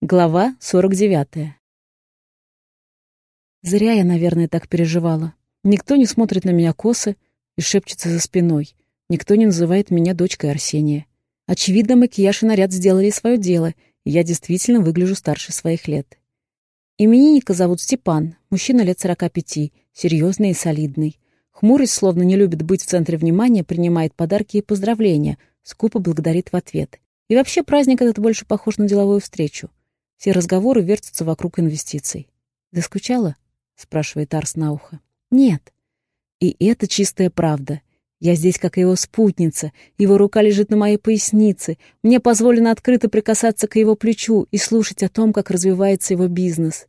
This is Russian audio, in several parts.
Глава 49. Зря я, наверное, так переживала. Никто не смотрит на меня косо и шепчется за спиной. Никто не называет меня дочкой Арсения. Очевидно, макияж и наряд сделали свое дело, и я действительно выгляжу старше своих лет. Именинника зовут Степан, мужчина лет 45, серьезный и солидный. Хмурый, словно не любит быть в центре внимания, принимает подарки и поздравления, скупо благодарит в ответ. И вообще праздник этот больше похож на деловую встречу. Все разговоры вертятся вокруг инвестиций. «Да скучала?» — спрашивает Арс на ухо. «Нет». И это чистая правда. Я здесь как его спутница, его рука лежит на моей пояснице, мне позволено открыто прикасаться к его плечу и слушать о том, как развивается его бизнес.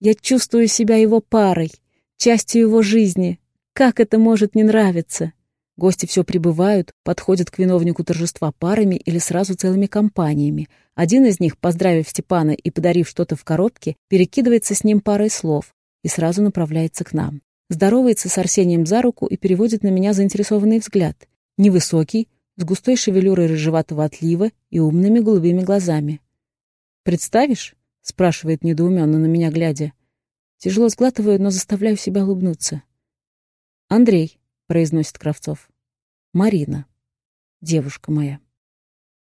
Я чувствую себя его парой, частью его жизни. Как это может не нравиться? Гости все прибывают, подходят к виновнику торжества парами или сразу целыми компаниями. Один из них, поздравив Степана и подарив что-то в коробке, перекидывается с ним парой слов и сразу направляется к нам. Здоровается с Арсением за руку и переводит на меня заинтересованный взгляд. Невысокий, с густой шевелюрой рыжеватого отлива и умными голубыми глазами. «Представишь?» — спрашивает недоуменно на меня глядя. Тяжело сглатываю, но заставляю себя улыбнуться. «Андрей», произносит Кравцов. Марина. Девушка моя.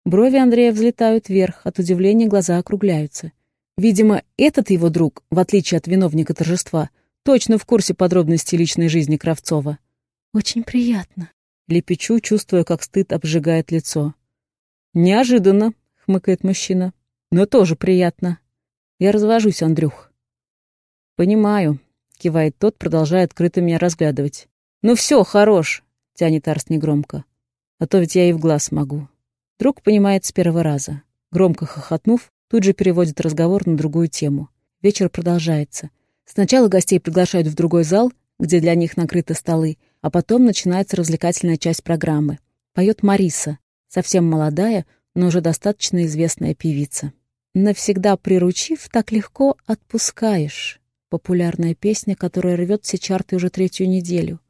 Брови Андрея взлетают вверх, от удивления глаза округляются. Видимо, этот его друг, в отличие от виновника торжества, точно в курсе подробностей личной жизни Кравцова. «Очень приятно», — лепечу, чувствуя, как стыд обжигает лицо. «Неожиданно», — хмыкает мужчина, — «но тоже приятно. Я развожусь, Андрюх». «Понимаю», — кивает тот, продолжая открыто меня разглядывать. «Ну все, хорош!» — тянет Арс негромко. «А то ведь я и в глаз могу». Друг понимает с первого раза. Громко хохотнув, тут же переводит разговор на другую тему. Вечер продолжается. Сначала гостей приглашают в другой зал, где для них накрыты столы, а потом начинается развлекательная часть программы. Поет Мариса, совсем молодая, но уже достаточно известная певица. «Навсегда приручив, так легко отпускаешь». Популярная песня, которая рвет все чарты уже третью неделю.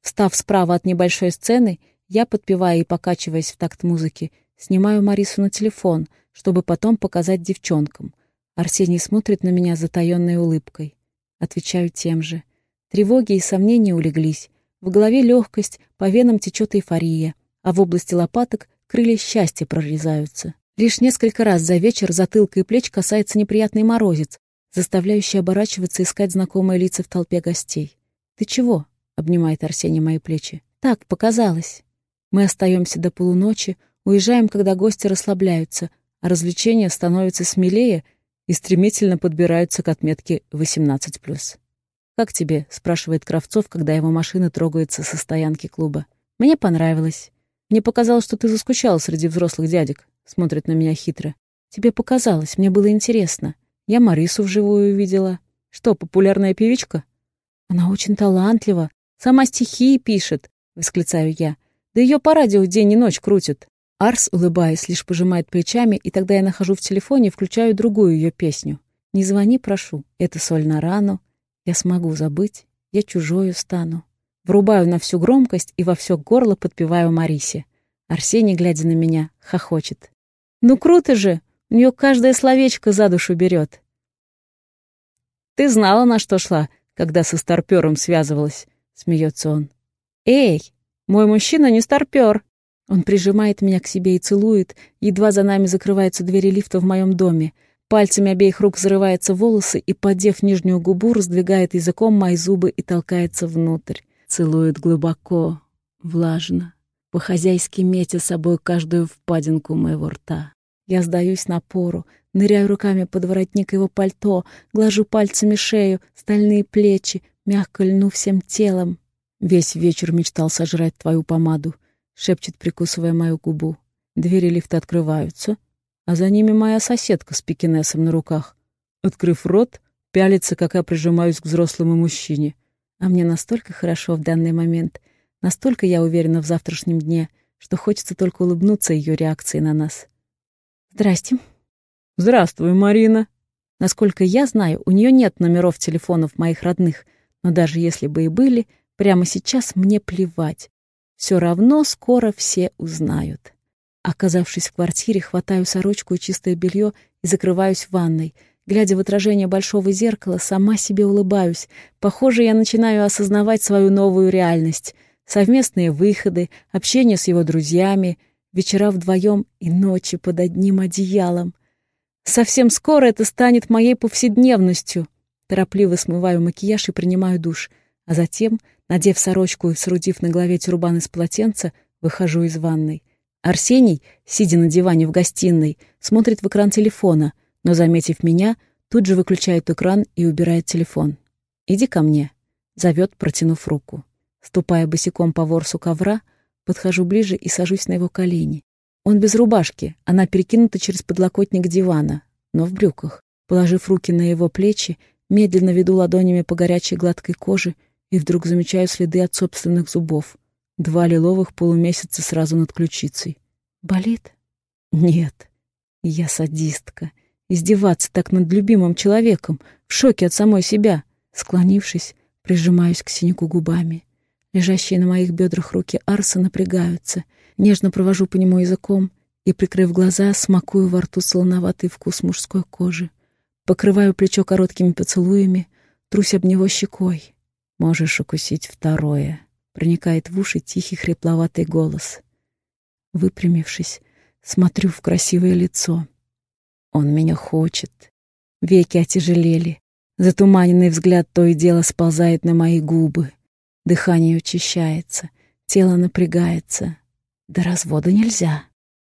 Встав справа от небольшой сцены, я, подпевая и покачиваясь в такт музыки, снимаю Марису на телефон, чтобы потом показать девчонкам. Арсений смотрит на меня затаённой улыбкой. Отвечаю тем же. Тревоги и сомнения улеглись. В голове легкость, по венам течет эйфория, а в области лопаток крылья счастья прорезаются. Лишь несколько раз за вечер затылка и плеч касается неприятный морозец, заставляющий оборачиваться искать знакомые лица в толпе гостей. «Ты чего?» Обнимает Арсений мои плечи. Так показалось. Мы остаемся до полуночи, уезжаем, когда гости расслабляются, а развлечения становятся смелее и стремительно подбираются к отметке 18+. «Как тебе?» — спрашивает Кравцов, когда его машина трогается со стоянки клуба. «Мне понравилось. Мне показалось, что ты заскучала среди взрослых дядек», — смотрит на меня хитро. «Тебе показалось, мне было интересно. Я Марису вживую увидела. Что, популярная певичка?» «Она очень талантлива, Сама стихи пишет, восклицаю я. Да ее по радио день и ночь крутят. Арс, улыбаясь, лишь пожимает плечами, и тогда я нахожу в телефоне и включаю другую ее песню. «Не звони, прошу, это соль на рану. Я смогу забыть, я чужою стану». Врубаю на всю громкость и во все горло подпеваю Марисе. Арсений, глядя на меня, хохочет. «Ну круто же! У нее каждое словечко за душу берет». «Ты знала, на что шла, когда со старпером связывалась?» Смеется он. «Эй, мой мужчина не старпер!» Он прижимает меня к себе и целует, едва за нами закрываются двери лифта в моем доме. Пальцами обеих рук взрываются волосы и, поддев нижнюю губу, раздвигает языком мои зубы и толкается внутрь. Целует глубоко, влажно, по-хозяйски метя собой каждую впадинку моего рта. Я сдаюсь напору, ныряю руками под воротник его пальто, глажу пальцами шею, стальные плечи, мягко льну всем телом. Весь вечер мечтал сожрать твою помаду, шепчет, прикусывая мою губу. Двери лифта открываются, а за ними моя соседка с пекинесом на руках. Открыв рот, пялится, как я прижимаюсь к взрослому мужчине. А мне настолько хорошо в данный момент, настолько я уверена в завтрашнем дне, что хочется только улыбнуться ее реакции на нас. «Здрасте». «Здравствуй, Марина». Насколько я знаю, у нее нет номеров телефонов моих родных — но даже если бы и были, прямо сейчас мне плевать. Все равно скоро все узнают. Оказавшись в квартире, хватаю сорочку и чистое белье и закрываюсь в ванной. Глядя в отражение большого зеркала, сама себе улыбаюсь. Похоже, я начинаю осознавать свою новую реальность. Совместные выходы, общение с его друзьями, вечера вдвоем и ночи под одним одеялом. Совсем скоро это станет моей повседневностью. Торопливо смываю макияж и принимаю душ. А затем, надев сорочку и срудив на голове тюрбан из полотенца, выхожу из ванной. Арсений, сидя на диване в гостиной, смотрит в экран телефона, но, заметив меня, тут же выключает экран и убирает телефон. «Иди ко мне», — зовет, протянув руку. Ступая босиком по ворсу ковра, подхожу ближе и сажусь на его колени. Он без рубашки, она перекинута через подлокотник дивана, но в брюках. Положив руки на его плечи, медленно веду ладонями по горячей гладкой коже и вдруг замечаю следы от собственных зубов. Два лиловых полумесяца сразу над ключицей. Болит? Нет. Я садистка. Издеваться так над любимым человеком, в шоке от самой себя. Склонившись, прижимаюсь к синяку губами. Лежащие на моих бедрах руки Арса напрягаются. Нежно провожу по нему языком и, прикрыв глаза, смакую во рту солоноватый вкус мужской кожи. Покрываю плечо короткими поцелуями, трусь об него щекой. Можешь укусить второе проникает в уши тихий хрипловатый голос. Выпрямившись, смотрю в красивое лицо. Он меня хочет. Веки отяжелели. Затуманенный взгляд то и дело сползает на мои губы. Дыхание учащается, тело напрягается. До развода нельзя.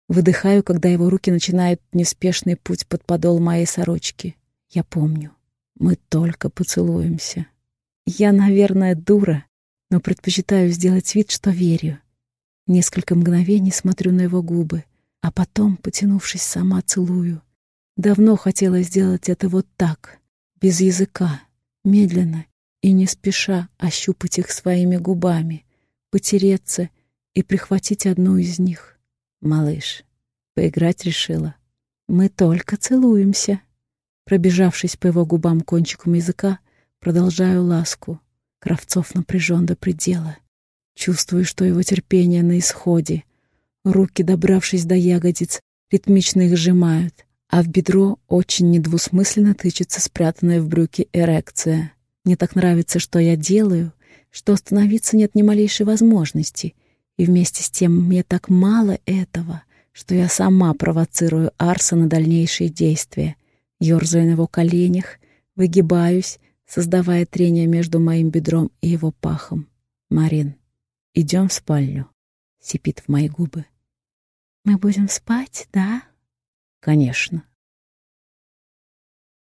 Выдыхаю, когда его руки начинают неспешный путь под подол моей сорочки. Я помню, мы только поцелуемся. Я, наверное, дура, но предпочитаю сделать вид, что верю. Несколько мгновений смотрю на его губы, а потом, потянувшись, сама целую. Давно хотела сделать это вот так, без языка, медленно и не спеша ощупать их своими губами, потереться и прихватить одну из них. Малыш, поиграть решила. Мы только целуемся. Пробежавшись по его губам кончиком языка, продолжаю ласку. Кравцов напряжен до предела. Чувствую, что его терпение на исходе. Руки, добравшись до ягодиц, ритмично их сжимают, а в бедро очень недвусмысленно тычется спрятанная в брюке эрекция. Мне так нравится, что я делаю, что остановиться нет ни малейшей возможности. И вместе с тем мне так мало этого, что я сама провоцирую Арса на дальнейшие действия. Ёрзаю на его коленях, выгибаюсь, создавая трение между моим бедром и его пахом. «Марин, идем в спальню», — сипит в мои губы. «Мы будем спать, да?» «Конечно.